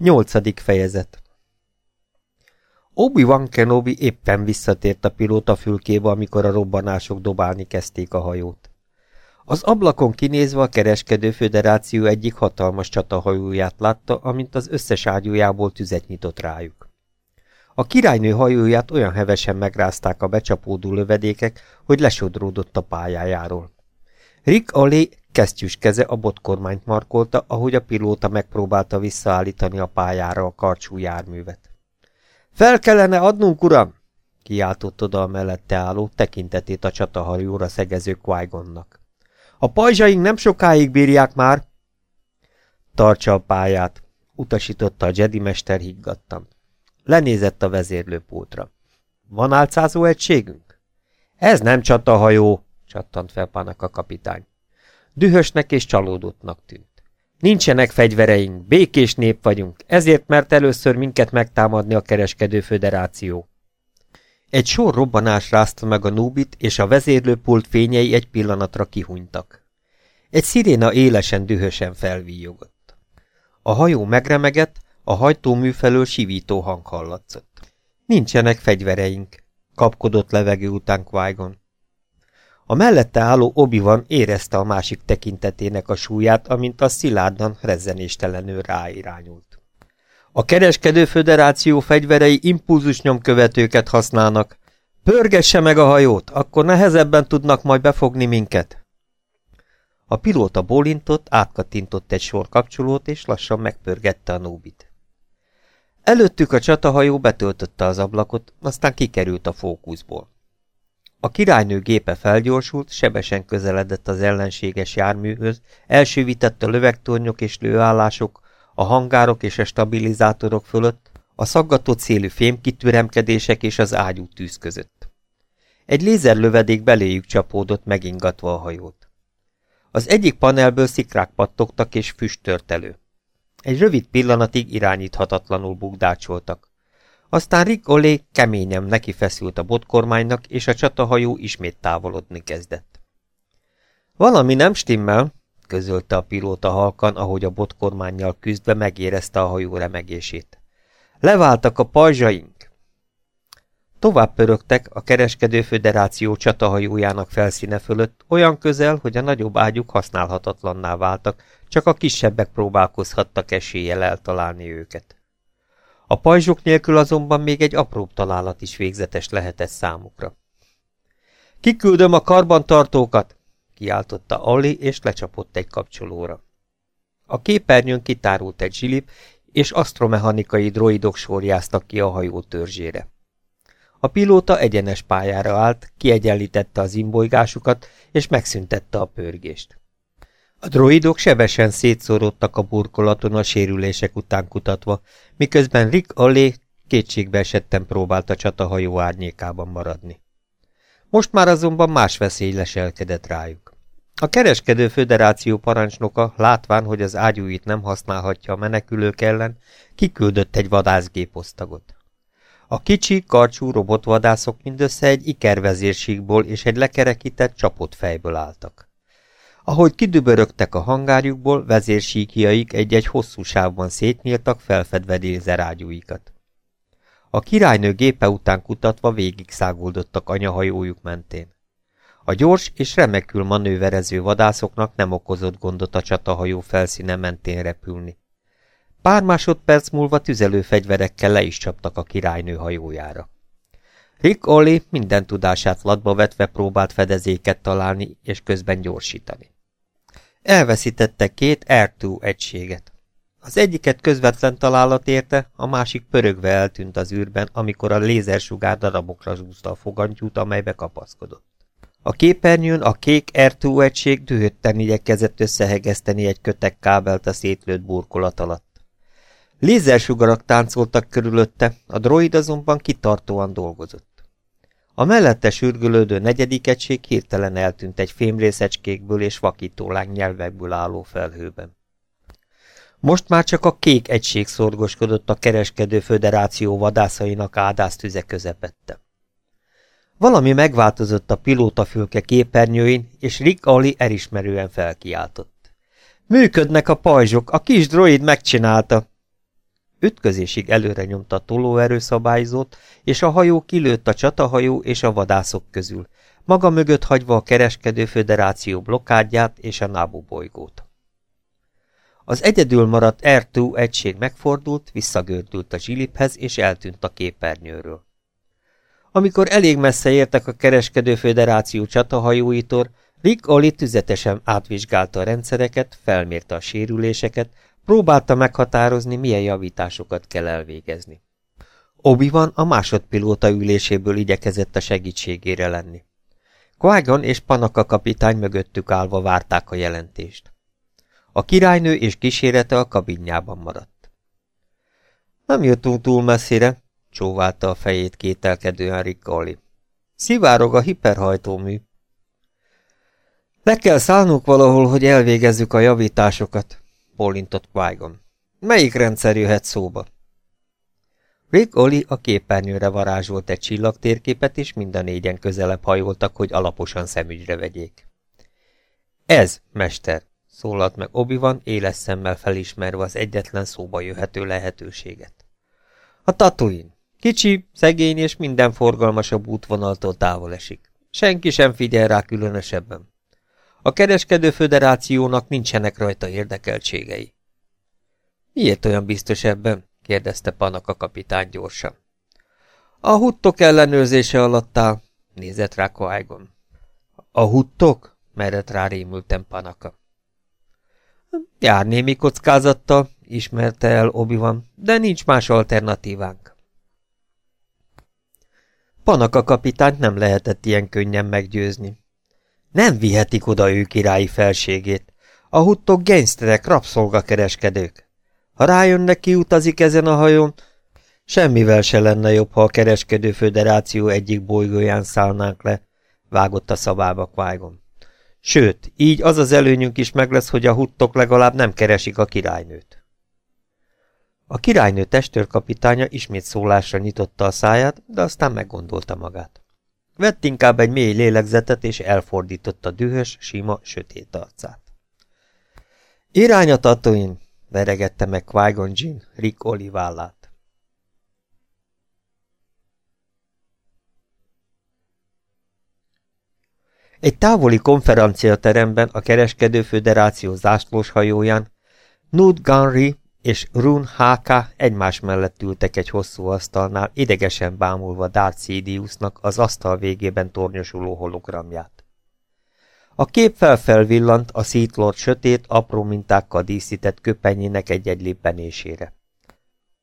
Nyolcadik fejezet Obi-Wan Kenobi éppen visszatért a pilóta fülkébe, amikor a robbanások dobálni kezdték a hajót. Az ablakon kinézve a kereskedő föderáció egyik hatalmas csatahajóját látta, amint az összes ágyújából tüzet nyitott rájuk. A királynő hajóját olyan hevesen megrázták a becsapódó lövedékek, hogy lesodródott a pályájáról. Rick Alley kesztyűs keze a botkormányt markolta, ahogy a pilóta megpróbálta visszaállítani a pályára a karcsú járművet. Fel kellene adnunk, uram! kiáltott oda a mellette álló, tekintetét a csatahajóra szegező qui -Gonnak. A pajzsaink nem sokáig bírják már! Tartsa a pályát, utasította a Jedi mester higgadtan. Lenézett a vezérlőpultra. Van álcázó egységünk? Ez nem csatahajó, csattant fel a kapitány. Dühösnek és csalódottnak tűnt. Nincsenek fegyvereink, békés nép vagyunk, ezért mert először minket megtámadni a kereskedő föderáció. Egy sor robbanás rázta meg a núbit, és a vezérlőpult fényei egy pillanatra kihunytak. Egy sziréna élesen dühösen felvíjogott. A hajó megremegett, a hajtómű felől sivító hang hallatszott. Nincsenek fegyvereink, kapkodott levegő után qui -Gon. A mellette álló obi van érezte a másik tekintetének a súlyát, amint a szilárdan rezzenéstelenül ráirányult. A kereskedő föderáció fegyverei impulzusnyomkövetőket használnak. Pörgesse meg a hajót, akkor nehezebben tudnak majd befogni minket. A pilóta bólintott, átkattintott egy sor kapcsolót, és lassan megpörgette a nóbit. Előttük a csatahajó betöltötte az ablakot, aztán kikerült a fókuszból. A királynő gépe felgyorsult, sebesen közeledett az ellenséges járműhöz, elsővített a lövegtornyok és lőállások, a hangárok és a stabilizátorok fölött, a szaggató célű fémkitüremkedések és az ágyú tűz között. Egy lézerlövedék beléjük csapódott, megingatva a hajót. Az egyik panelből szikrák pattogtak és füst tört elő. Egy rövid pillanatig irányíthatatlanul bugdácsoltak. Aztán Rick Olé keményen neki feszült a botkormánynak, és a csatahajó ismét távolodni kezdett. Valami nem stimmel, közölte a pilóta halkan, ahogy a botkormányjal küzdve megérezte a hajó remegését. Leváltak a pajzsaink! Tovább pörögtek a kereskedő föderáció csatahajójának felszíne fölött, olyan közel, hogy a nagyobb ágyuk használhatatlanná váltak, csak a kisebbek próbálkozhattak eséllyel eltalálni őket. A pajzsok nélkül azonban még egy apróbb találat is végzetes lehetett számukra. Kiküldöm a karbantartókat, kiáltotta Ali, és lecsapott egy kapcsolóra. A képernyőn kitárult egy zsilip, és asztromechanikai droidok sorjáztak ki a hajó törzsére. A pilóta egyenes pályára állt, kiegyenlítette az imbolygásukat, és megszüntette a pörgést. A droidok sebesen szétszórodtak a burkolaton a sérülések után kutatva, miközben Rick Allé kétségbe esetten próbált a csatahajó árnyékában maradni. Most már azonban más veszély leselkedett rájuk. A kereskedő föderáció parancsnoka, látván, hogy az ágyúit nem használhatja a menekülők ellen, kiküldött egy vadászgéposztagot. A kicsi, karcsú robotvadászok mindössze egy ikervezérségból és egy lekerekített csapott fejből álltak. Ahogy kidübörögtek a hangárjukból, vezérsíkjaik egy-egy hosszú sávban szétnyíltak, felfedve délzerágyúikat. A királynő gépe után kutatva végig száguldottak anyahajójuk mentén. A gyors és remekül manőverező vadászoknak nem okozott gondot a csatahajó felszíne mentén repülni. Pár másodperc múlva tüzelőfegyverekkel le is csaptak a királynő hajójára. Rick Olli minden tudását latba vetve próbált fedezéket találni és közben gyorsítani. Elveszítette két R2 egységet. Az egyiket közvetlen találat érte, a másik pörögve eltűnt az űrben, amikor a lézersugár darabokra zúzta a fogantyút, amelybe kapaszkodott. A képernyőn a kék R2 egység dühötten igyekezett összehegeszteni egy kötek kábelt a szétlőtt burkolat alatt. Lézersugarak táncoltak körülötte, a droid azonban kitartóan dolgozott. A mellette sürgülődő negyedik egység hirtelen eltűnt egy fémrészecskékből és vakítóláng nyelvekből álló felhőben. Most már csak a kék egység szorgoskodott a kereskedő föderáció vadászainak ádásztüze közepette. Valami megváltozott a pilótafülke képernyőin, és Rick Ali elismerően felkiáltott. Működnek a pajzsok, a kis droid megcsinálta! Ütközésig előre nyomta tolóerőszabályzót, és a hajó kilőtt a csatahajó és a vadászok közül, maga mögött hagyva a kereskedő föderáció blokkádját és a Nábu bolygót. Az egyedül maradt R2 egység megfordult, visszagördült a zsiliphez, és eltűnt a képernyőről. Amikor elég messze értek a kereskedő föderáció csatahajóitól, Rick Oli tüzetesen átvizsgálta a rendszereket, felmérte a sérüléseket, próbálta meghatározni, milyen javításokat kell elvégezni. obi van a másodpilóta üléséből igyekezett a segítségére lenni. qui és Panaka kapitány mögöttük állva várták a jelentést. A királynő és kísérete a kabinjában maradt. Nem jöttünk túl messzire, csóválta a fejét kételkedően Rick Oli. Szivárog a hiperhajtómű. Le kell szállnunk valahol, hogy elvégezzük a javításokat, bólintott qui -Gon. Melyik rendszer jöhet szóba? Rick Oli a képernyőre varázsolt egy csillagtérképet, és mind a négyen közelebb hajoltak, hogy alaposan szemügyre vegyék. Ez, mester, szólalt meg Obi-Wan, éles szemmel felismerve az egyetlen szóba jöhető lehetőséget. A Tatooine. Kicsi, szegény és minden forgalmasabb útvonaltól távol esik. Senki sem figyel rá különösebben. A kereskedő föderációnak nincsenek rajta érdekeltségei. Miért olyan biztos ebben? kérdezte Panaka kapitány gyorsan. A huttok ellenőrzése alatt áll, nézett rá Qui-Gon. A huttok? merett rá rémülten Panaka. Jár némi kockázattal, ismerte el obi -Wan, de nincs más alternatívánk. Panaka kapitányt nem lehetett ilyen könnyen meggyőzni. Nem vihetik oda ő királyi felségét. A huttok gengszterek, rabszolgakereskedők. Ha rájönnek, ki utazik ezen a hajón, semmivel se lenne jobb, ha a kereskedő föderáció egyik bolygóján szállnánk le, vágott a szabába qui Sőt, így az az előnyünk is meg lesz, hogy a huttok legalább nem keresik a királynőt. A királynő testőrkapitánya ismét szólásra nyitotta a száját, de aztán meggondolta magát. Vett inkább egy mély lélegzetet, és elfordította dühös, sima, sötét arcát. Irány a Tatooine, veregette meg Qui-Gon Jinn Rick Olivállát. Egy távoli konferenciateremben a kereskedő föderáció zászlós hajóján Nud Gunry és Run Háka egymás mellett ültek egy hosszú asztalnál, idegesen bámulva Darth Sidiusnak az asztal végében tornyosuló hologramját. A kép felfelvillant a Sith Lord sötét, apró mintákkal díszített köpenyének egy-egy léppenésére.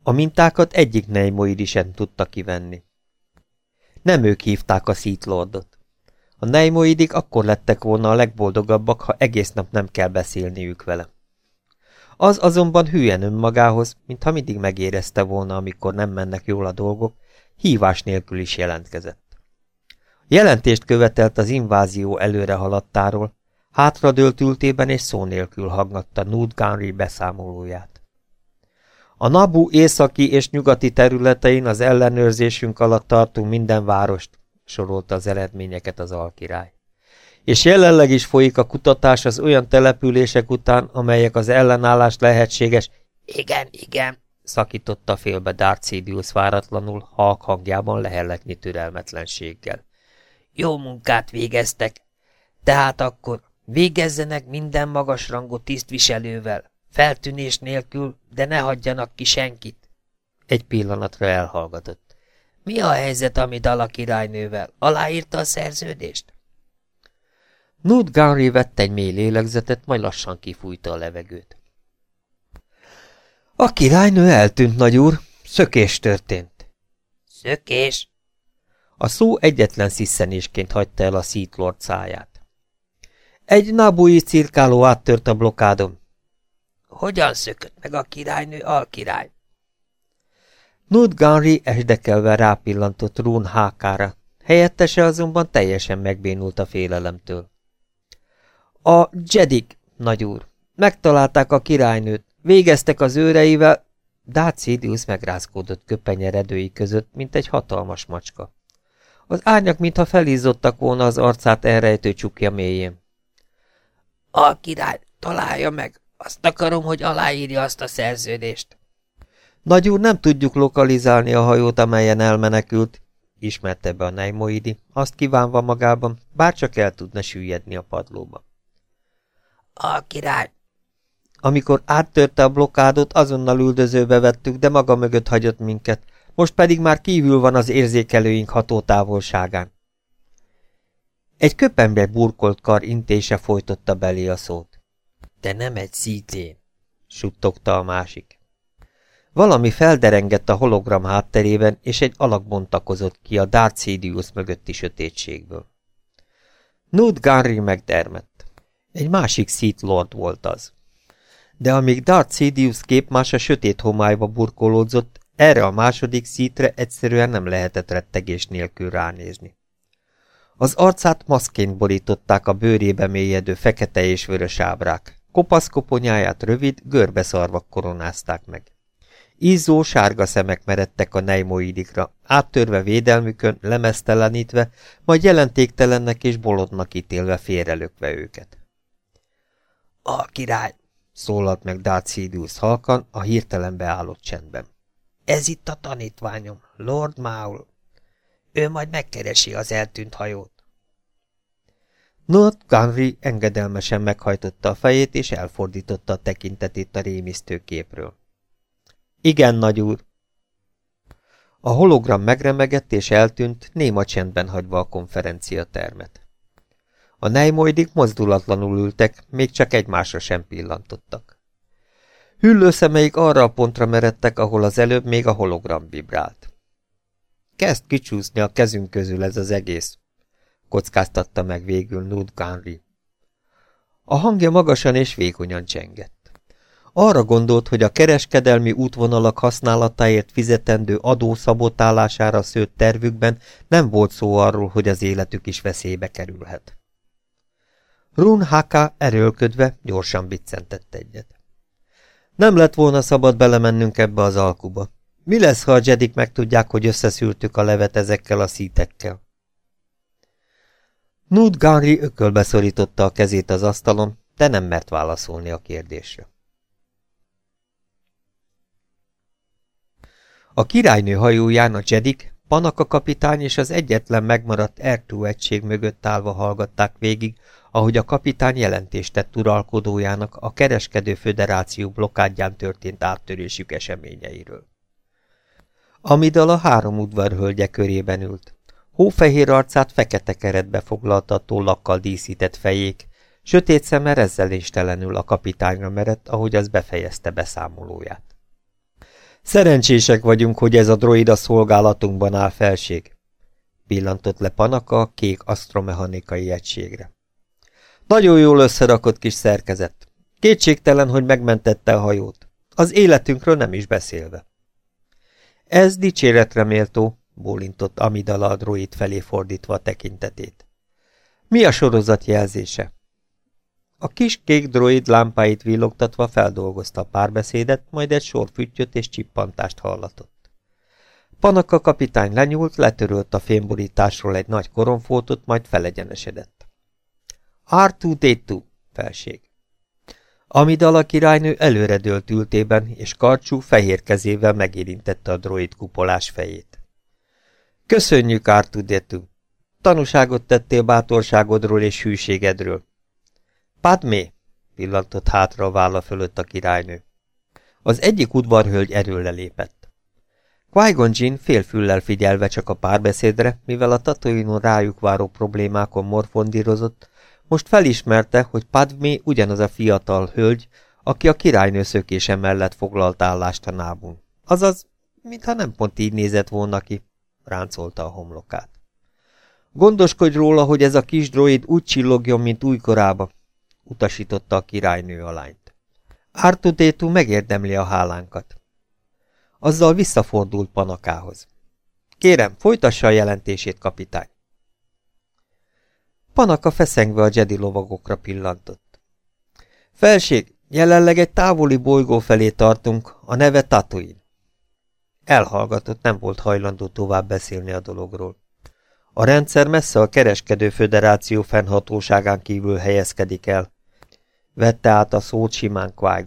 A mintákat egyik Neimoid sem tudta kivenni. Nem ők hívták a Sith Lordot. A Neimoidik akkor lettek volna a legboldogabbak, ha egész nap nem kell beszélniük vele. Az azonban hülyen önmagához, mintha mindig megérezte volna, amikor nem mennek jól a dolgok, hívás nélkül is jelentkezett. Jelentést követelt az invázió előre haladtáról, hátradőlt ültében és szó nélkül hallgatta Nud Gunry beszámolóját. A Nabu északi és nyugati területein az ellenőrzésünk alatt tartunk minden várost, sorolta az eredményeket az alkirály és jelenleg is folyik a kutatás az olyan települések után, amelyek az ellenállás lehetséges. Igen, igen, szakította félbe Darth Sidious váratlanul, halk hangjában lehelletni türelmetlenséggel. Jó munkát végeztek, tehát akkor végezzenek minden magasrangú tisztviselővel, feltűnés nélkül, de ne hagyjanak ki senkit. Egy pillanatra elhallgatott. Mi a helyzet, amit a királynővel? Aláírta a szerződést? Nud Gunry vett egy mély lélegzetet, majd lassan kifújta a levegőt. A királynő eltűnt, nagyúr. Szökés történt. Szökés? A szó egyetlen sziszenésként hagyta el a Seat Lord száját. Egy nabui cirkáló áttört a blokádon. Hogyan szökött meg a királynő alkirály? Nud Gunry esdekelve rápillantott Rún hákára, helyettese azonban teljesen megbénult a félelemtől. A Jedik, nagyúr. Megtalálták a királynőt. Végeztek az őreivel. Dácidius megrázkódott köpenyeredői között, mint egy hatalmas macska. Az árnyak, mintha felízzottak volna az arcát elrejtő csukja mélyén. A király találja meg. Azt akarom, hogy aláírja azt a szerződést. Nagy úr, nem tudjuk lokalizálni a hajót, amelyen elmenekült, ismerte be a Neimoidi, azt kívánva magában, bárcsak el tudna süllyedni a padlóba. A király! Amikor áttörte a blokkádot, azonnal üldözőbe vettük, de maga mögött hagyott minket, most pedig már kívül van az érzékelőink hatótávolságán. Egy köpembe burkolt kar intése folytotta belé a szót. Te nem egy szítén, suttogta a másik. Valami felderengett a hologram hátterében, és egy alak bontakozott ki a Darth Sidious mögötti sötétségből. Nud Gunry megdermett. Egy másik Sith Lord volt az. De amíg Darth Sidious képmás a sötét homályba burkolódzott, erre a második szítre egyszerűen nem lehetett rettegés nélkül ránézni. Az arcát maszként borították a bőrébe mélyedő fekete és vörös ábrák, kopasz koponyáját rövid, görbeszarvak koronázták meg. Izzó sárga szemek meredtek a nejmoidikra, áttörve védelmükön, lemeztelenítve, majd jelentéktelennek és bolondnak ítélve félrelökve őket. A király! szólalt meg Dácidius halkan a hirtelen beállott csendben. Ez itt a tanítványom, Lord Maul. Ő majd megkeresi az eltűnt hajót. Not Gunry engedelmesen meghajtotta a fejét, és elfordította a tekintetét a rémisztő képről. Igen, nagy úr. A hologram megremegett és eltűnt, néma csendben hagyva a konferencia termet. A nejmoidik mozdulatlanul ültek, még csak egymásra sem pillantottak. Hüllő szemeik arra a pontra meredtek, ahol az előbb még a hologram vibrált. Kezd kicsúszni a kezünk közül ez az egész, kockáztatta meg végül Nud Gunry. A hangja magasan és vékonyan csengett. Arra gondolt, hogy a kereskedelmi útvonalak használatáért fizetendő adó szabotálására szőtt tervükben nem volt szó arról, hogy az életük is veszélybe kerülhet. Run Haka erőlködve gyorsan biccentett egyet. Nem lett volna szabad belemennünk ebbe az alkuba. Mi lesz, ha a jedik megtudják, hogy összeszűrtük a levet ezekkel a szítekkel? Nud Gunry ökölbe a kezét az asztalon, de nem mert válaszolni a kérdésre. A királynő hajóján a Jedik, Panaka kapitány és az egyetlen megmaradt R2 egység mögött állva hallgatták végig, ahogy a kapitány jelentést tett uralkodójának a kereskedő föderáció blokkádján történt áttörésük eseményeiről. Amidal a három udvarhölgye körében ült. Hófehér arcát fekete keretbe foglalta a tollakkal díszített fejék, sötét szeme rezzeléstelenül a kapitányra merett, ahogy az befejezte beszámolóját. Szerencsések vagyunk, hogy ez a droid a szolgálatunkban áll felség. Pillantott le Panaka a kék asztromechanikai egységre. Nagyon jól összerakott kis szerkezet. Kétségtelen, hogy megmentette a hajót. Az életünkről nem is beszélve. Ez dicséretre méltó, bólintott Amidala a droid felé fordítva a tekintetét. Mi a sorozat jelzése? A kis kék droid lámpáit villogtatva feldolgozta a párbeszédet, majd egy sor füttyöt és csippantást hallatott. Panaka kapitány lenyúlt, letörölt a fémborításról egy nagy koronfótot, majd felegyenesedett. R2-D2, felség. Amidala királynő előredőlt ültében, és karcsú, fehér kezével megérintette a droid kupolás fejét. Köszönjük, R2-D2! Tanúságot tettél bátorságodról és hűségedről. Padmé! pillantott hátra a válla fölött a királynő. Az egyik udvarhölgy erőle lépett. Jinn félfüllel figyelve csak a párbeszédre, mivel a Tatooine-on rájuk váró problémákon morfondírozott, most felismerte, hogy Padmé ugyanaz a fiatal hölgy, aki a királynő szökése mellett foglalt állást a nábun. Azaz, mintha nem pont így nézett volna ki, ráncolta a homlokát. Gondoskodj róla, hogy ez a kis droid úgy csillogjon, mint újkorába, utasította a királynő a lányt. Ártudétú megérdemli a hálánkat. Azzal visszafordult Panakához. Kérem, folytassa a jelentését, kapitány. Panaka feszengve a Jedi lovagokra pillantott. Felség, jelenleg egy távoli bolygó felé tartunk, a neve Tatooine. Elhallgatott, nem volt hajlandó tovább beszélni a dologról. A rendszer messze a kereskedő föderáció fennhatóságán kívül helyezkedik el. Vette át a szót simán qui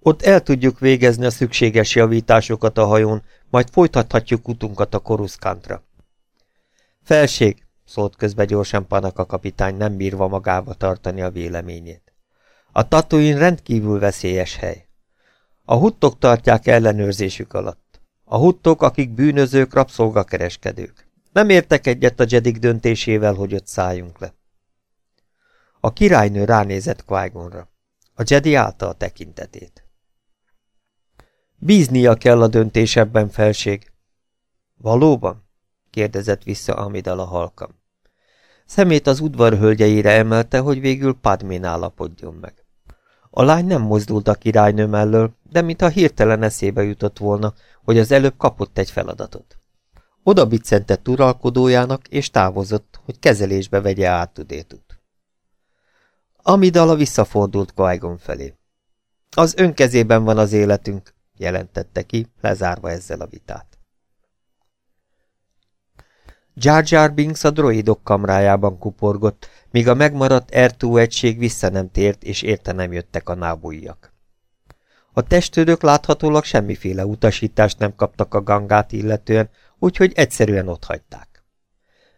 Ott el tudjuk végezni a szükséges javításokat a hajón, majd folytathatjuk utunkat a Koruszkántra. Felség, szólt közbe gyorsan Panaka kapitány, nem bírva magába tartani a véleményét. A Tatooine rendkívül veszélyes hely. A huttok tartják ellenőrzésük alatt. A huttok, akik bűnözők, rabszolgakereskedők. Nem értek egyet a Jedik döntésével, hogy ott szálljunk le. A királynő ránézett qui -Gonra. A Jedi állta a tekintetét. Bíznia kell a döntésebben, felség. Valóban? Kérdezett vissza Amidala halkam. Szemét az udvar hölgyeire emelte, hogy végül Padmén állapodjon meg. A lány nem mozdult a királynő mellől, de mintha hirtelen eszébe jutott volna, hogy az előbb kapott egy feladatot. Oda biccentett uralkodójának, és távozott, hogy kezelésbe vegye át tudétut. Amidala visszafordult qui felé. Az önkezében van az életünk, jelentette ki, lezárva ezzel a vitát. Jar Jar Binks a droidok kamrájában kuporgott, míg a megmaradt R2 egység vissza nem tért, és érte nem jöttek a nábújjak. A testőrök láthatólag semmiféle utasítást nem kaptak a gangát illetően, úgyhogy egyszerűen otthagyták.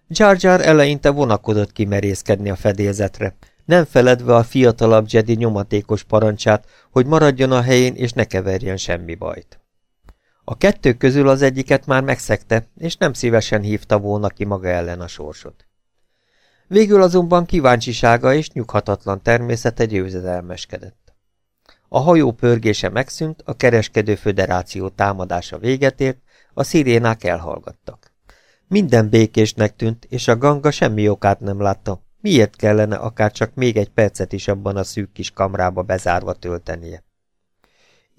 Jar Jar eleinte vonakodott kimerészkedni a fedélzetre, nem feledve a fiatalabb Jedi nyomatékos parancsát, hogy maradjon a helyén és ne keverjen semmi bajt. A kettő közül az egyiket már megszegte, és nem szívesen hívta volna ki maga ellen a sorsot. Végül azonban kíváncsisága és nyughatatlan természete győzedelmeskedett. A hajó pörgése megszűnt, a kereskedő föderáció támadása véget ért, a szirénák elhallgattak. Minden békésnek tűnt, és a ganga semmi okát nem látta, miért kellene akár csak még egy percet is abban a szűk kis kamrába bezárva töltenie.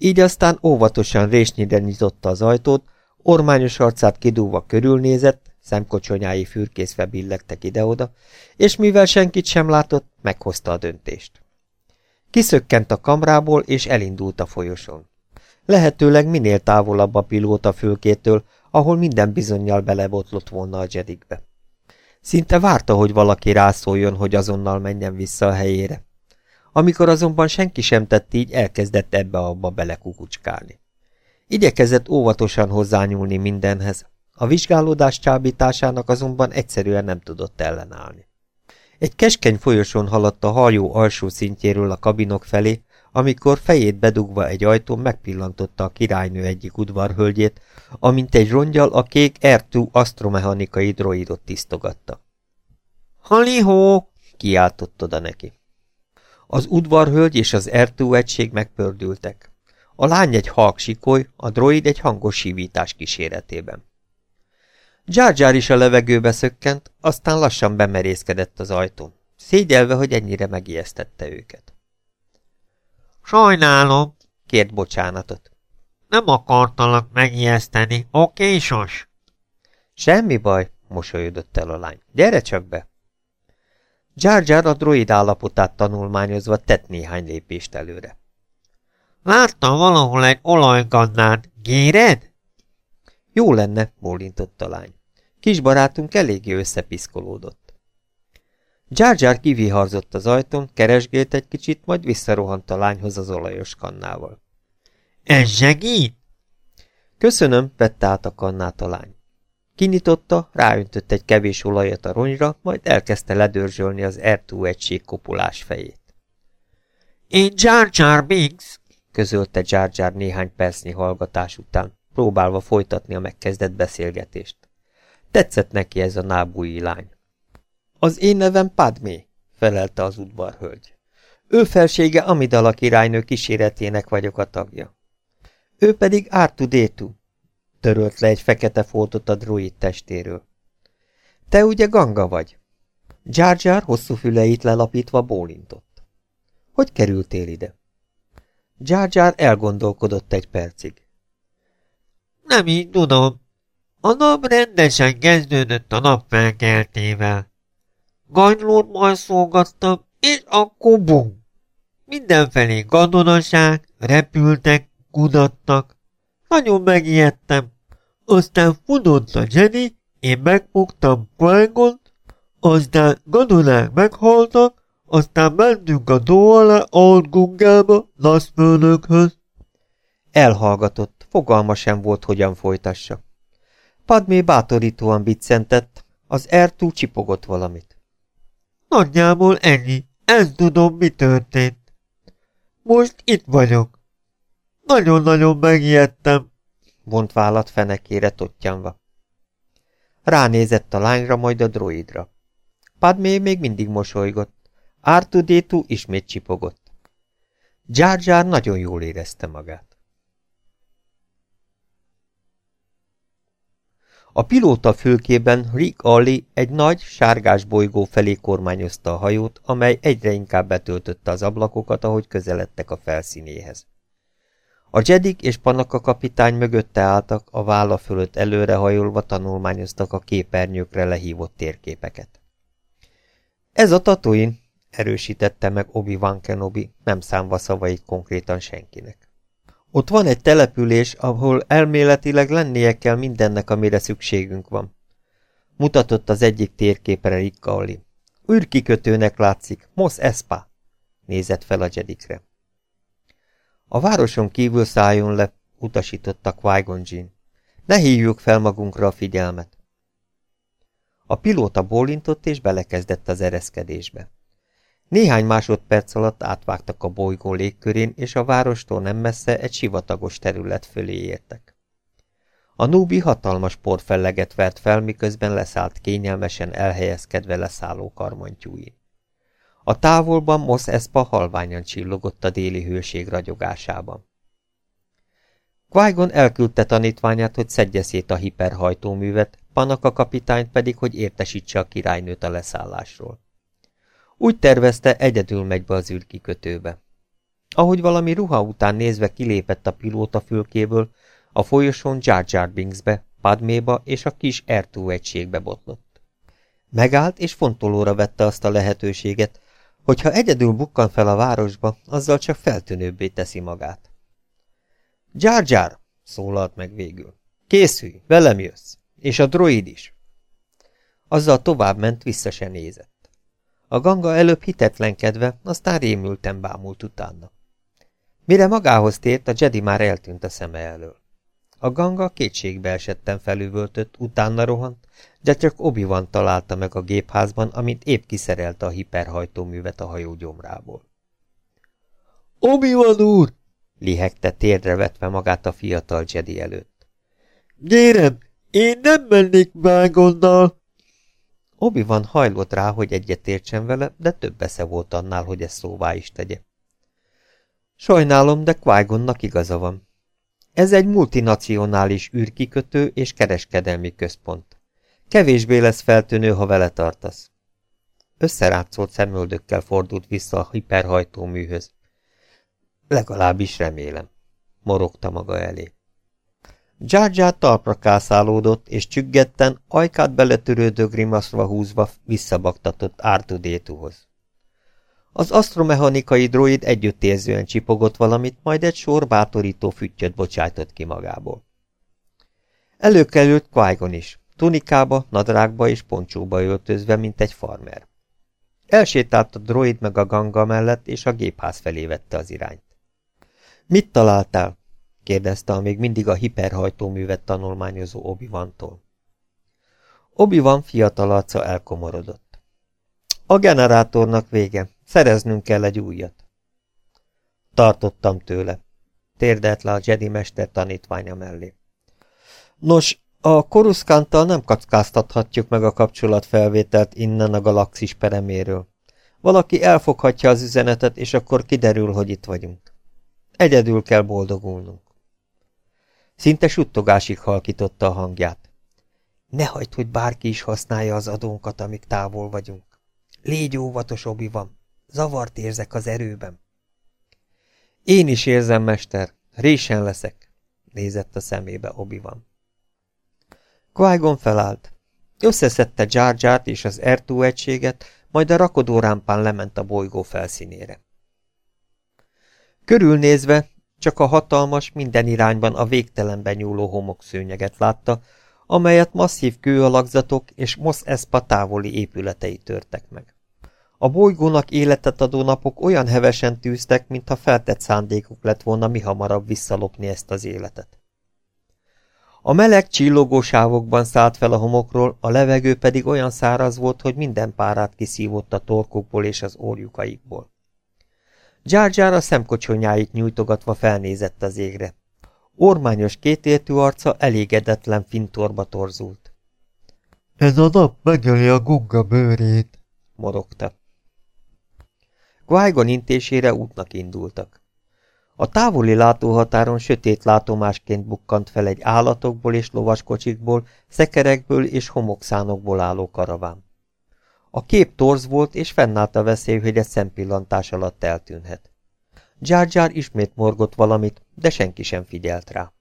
Így aztán óvatosan résnyire nyitotta az ajtót, ormányos arcát kidúva körülnézett, szemkocsonyái fürkészve billegtek ide-oda, és mivel senkit sem látott, meghozta a döntést. Kiszökkent a kamrából, és elindult a folyosón. Lehetőleg minél távolabb a pilóta fülkétől, ahol minden bizonyal belebotlott volna a jedikbe. Szinte várta, hogy valaki rászóljon, hogy azonnal menjen vissza a helyére. Amikor azonban senki sem tett így, elkezdett ebbe-abba belekukucskálni. Igyekezett óvatosan hozzányúlni mindenhez, a vizsgálódás csábításának azonban egyszerűen nem tudott ellenállni. Egy keskeny folyosón haladt a hajó alsó szintjéről a kabinok felé, amikor fejét bedugva egy ajtón megpillantotta a királynő egyik udvarhölgyét, amint egy rongyal a kék R2 asztromechanikai droidot tisztogatta. – Halihó! – kiáltott oda neki. Az udvarhölgy és az R2 egység megpördültek. A lány egy halk sikoly, a droid egy hangos sívítás kíséretében. Jar is a levegőbe szökkent, aztán lassan bemerészkedett az ajtón, szégyelve, hogy ennyire megijesztette őket. Sajnálom, kért bocsánatot. Nem akartalak megijeszteni, oké, sos? Semmi baj, mosolyodott el a lány. Gyere csak be! Jar Jar a droid állapotát tanulmányozva tett néhány lépést előre. Láttam valahol egy olajgannát. Géred? Jó lenne, bólintott a lány. Kis barátunk eléggé összepiszkolódott. Jar Jar kiviharzott az ajtón, keresgélt egy kicsit, majd visszarohant a lányhoz az olajos kannával. Ez segít? Köszönöm, vette át a kannát a lány. Kinyitotta, ráöntött egy kevés olajat a ronyra, majd elkezdte ledörzsölni az R2 egység kopulás fejét. Én Jar Jar Binks, közölte Jar Jar néhány percnyi hallgatás után, próbálva folytatni a megkezdett beszélgetést. Tetszett neki ez a nábúi lány. Az én nevem Padmé, felelte az udvarhölgy. Ő felsége Amidala királynő kíséretének vagyok a tagja. Ő pedig Artu Détu, törölt le egy fekete foltot a druid testéről. Te ugye ganga vagy? Jar Jar hosszú füleit lelapítva bólintott. Hogy kerültél ide? Jar Jar elgondolkodott egy percig. Nem így tudom. A nap rendesen kezdődött a nap felkeltével. Ganylót majd szolgattam, és akkor bum! Mindenfelé gadonaság, repültek, kudattak. Nagyon megijedtem. Aztán futott a Jenny, én megfogtam qui aztán gadonák meghaltak, aztán mentünk a dó alá Altgungába, Laszfőnökhöz. Elhallgatott, fogalma sem volt, hogyan folytassa. Padmé bátorítóan biccentett, az Ertú csipogott valamit. Nagyjából ennyi. Ez tudom, mi történt. Most itt vagyok. Nagyon-nagyon megijedtem, vont vállat fenekére tottyanva. Ránézett a lányra, majd a droidra. Padmé még mindig mosolygott. Ártudétú ismét csipogott. Jar Jar nagyon jól érezte magát. A pilóta fülkében Rick Alli egy nagy, sárgás bolygó felé kormányozta a hajót, amely egyre inkább betöltötte az ablakokat, ahogy közeledtek a felszínéhez. A Jedik és Panaka kapitány mögötte álltak, a válla fölött előrehajolva tanulmányoztak a képernyőkre lehívott térképeket. Ez a Tatooine, erősítette meg Obi-Wan Kenobi, nem számva szavait konkrétan senkinek. Ott van egy település, ahol elméletileg lennie kell mindennek, amire szükségünk van. Mutatott az egyik térképre Rikkaoli. Ürkikötőnek látszik, Mos Espa. Nézett fel a Jedikre. A városon kívül szálljon le, utasította qui Ne hívjuk fel magunkra a figyelmet. A pilóta bólintott és belekezdett az ereszkedésbe. Néhány másodperc alatt átvágtak a bolygó légkörén, és a várostól nem messze egy sivatagos terület fölé értek. A núbi hatalmas porfelleget vert fel, miközben leszállt kényelmesen elhelyezkedve leszálló karmantyúin. A távolban Mos Espa halványan csillogott a déli hőség ragyogásában. qui elküldte tanítványát, hogy szedje szét a hiperhajtóművet, Panaka kapitányt pedig, hogy értesítse a királynőt a leszállásról. Úgy tervezte, egyedül megy be az űrkikötőbe. Ahogy valami ruha után nézve kilépett a pilóta fülkéből, a folyosón Jar Jar Binksbe, Padméba és a kis R2 egységbe botlott. Megállt és fontolóra vette azt a lehetőséget, hogyha egyedül bukkan fel a városba, azzal csak feltűnőbbé teszi magát. Jar Jar, szólalt meg végül. Készülj, velem jössz, és a droid is. Azzal tovább ment, vissza se nézett. A ganga előbb hitetlenkedve, aztán rémülten bámult utána. Mire magához tért, a Jedi már eltűnt a szeme elől. A ganga kétségbe esetten felüvöltött, utána rohant, de csak obi van találta meg a gépházban, amint épp kiszerelte a hiperhajtóművet a hajó gyomrából. obi van úr! lihegte térdre vetve magát a fiatal Jedi előtt. Gyérem, én nem mennék vágonnal! obi van hajlott rá, hogy egyetértsen vele, de több esze volt annál, hogy ezt szóvá is tegye. Sajnálom, de qui igaza van. Ez egy multinacionális űrkikötő és kereskedelmi központ. Kevésbé lesz feltűnő, ha vele tartasz. Összerátszolt szemöldökkel fordult vissza a hiperhajtóműhöz. Legalábbis remélem, morogta maga elé. Jar talpra kászálódott, és csüggetten, ajkát beletörődő grimaszra húzva visszabaktatott Ártudétuhoz. Az asztromechanikai droid együttérzően csipogott valamit, majd egy sor bátorító füttyöt bocsájtott ki magából. Előkerült qui is, tunikába, nadrágba és poncsóba öltözve, mint egy farmer. Elsétált a droid meg a ganga mellett, és a gépház felé vette az irányt. Mit találtál? kérdezte a még mindig a hiperhajtóművet tanulmányozó Obi-Vantól. Obi-Van fiatal arca elkomorodott. A generátornak vége, szereznünk kell egy újat. Tartottam tőle. Térdelt le a Jedi mester tanítványa mellé. Nos, a koruszkántal nem kackáztathatjuk meg a kapcsolatfelvételt innen a galaxis pereméről. Valaki elfoghatja az üzenetet, és akkor kiderül, hogy itt vagyunk. Egyedül kell boldogulnunk. Szinte suttogásig halkította a hangját. Ne hagyd, hogy bárki is használja az adónkat, amíg távol vagyunk. Légy óvatos, obi van. Zavart érzek az erőben. Én is érzem, mester. Résen leszek, nézett a szemébe obi van. Qui felállt. Összeszedte Jar és az Ertó egységet, majd a rakodórámpán lement a bolygó felszínére. Körülnézve csak a hatalmas, minden irányban a végtelenben nyúló homokszőnyeget látta, amelyet masszív kőalakzatok és Mos Espa távoli épületei törtek meg. A bolygónak életet adó napok olyan hevesen tűztek, mintha feltett szándékuk lett volna mi hamarabb visszalopni ezt az életet. A meleg csillogó sávokban szállt fel a homokról, a levegő pedig olyan száraz volt, hogy minden párát kiszívott a torkukból és az orjukaikból. Jar Jar a szemkocsonyáit nyújtogatva felnézett az égre. Ormányos kétértű arca elégedetlen fintorba torzult. Ez a nap megöli a gunga bőrét, morogta. qui intésére útnak indultak. A távoli látóhatáron sötét látomásként bukkant fel egy állatokból és lovaskocsikból, szekerekből és homokszánokból álló karaván. A kép torz volt, és fennállt a veszély, hogy egy szempillantás alatt eltűnhet. Jar Jar ismét morgott valamit, de senki sem figyelt rá.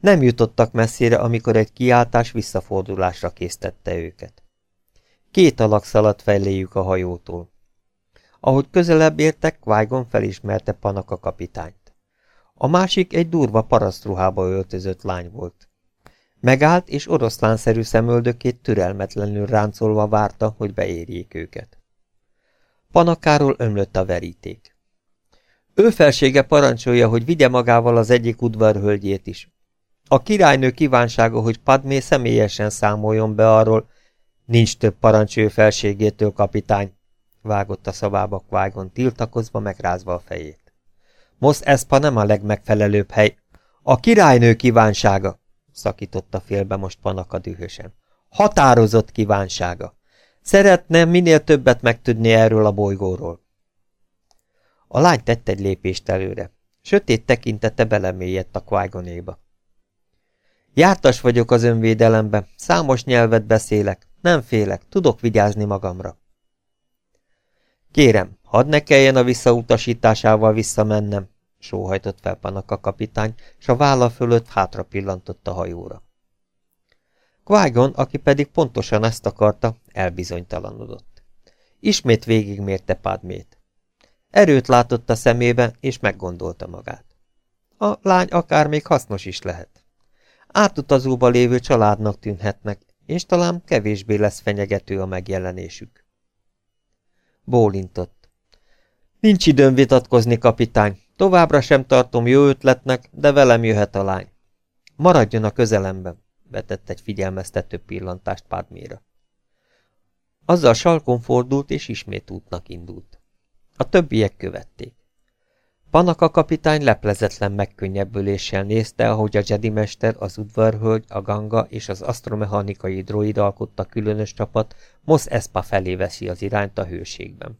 Nem jutottak messzire, amikor egy kiáltás visszafordulásra késztette őket. Két alak szaladt fejléjük a hajótól. Ahogy közelebb értek, Vájgon felismerte Panaka kapitányt. A másik egy durva parasztruhába öltözött lány volt. Megállt, és oroszlánszerű szemöldökét türelmetlenül ráncolva várta, hogy beérjék őket. Panakáról ömlött a veríték. Ő felsége parancsolja, hogy vigye magával az egyik udvarhölgyét is. A királynő kívánsága, hogy Padmé személyesen számoljon be arról, nincs több parancs ő kapitány, vágott a szavába Kvágon tiltakozva, megrázva a fejét. Mosz Espa nem a legmegfelelőbb hely. A királynő kívánsága, szakította félbe most Panaka dühösen. Határozott kívánsága. Szeretne minél többet megtudni erről a bolygóról. A lány tett egy lépést előre. Sötét tekintete belemélyedt a kvájgonéba. Jártas vagyok az önvédelembe, számos nyelvet beszélek, nem félek, tudok vigyázni magamra. Kérem, hadd ne kelljen a visszautasításával visszamennem, sóhajtott fel Panaka kapitány, s a válla fölött hátra pillantott a hajóra. qui aki pedig pontosan ezt akarta, elbizonytalanodott. Ismét végigmérte Padmét. Erőt látott a szemébe, és meggondolta magát. A lány akár még hasznos is lehet. Átutazóba lévő családnak tűnhetnek, és talán kevésbé lesz fenyegető a megjelenésük. Bólintott. Nincs időm vitatkozni, kapitány. Továbbra sem tartom jó ötletnek, de velem jöhet a lány. Maradjon a közelemben, vetett egy figyelmeztető pillantást Padméra. Azzal salkon fordult, és ismét útnak indult. A többiek követték. Panaka kapitány leplezetlen megkönnyebbüléssel nézte, ahogy a Jedi mester, az udvarhölgy, a ganga és az asztromechanikai droid alkotta különös csapat Mos Espa felé veszi az irányt a hőségben.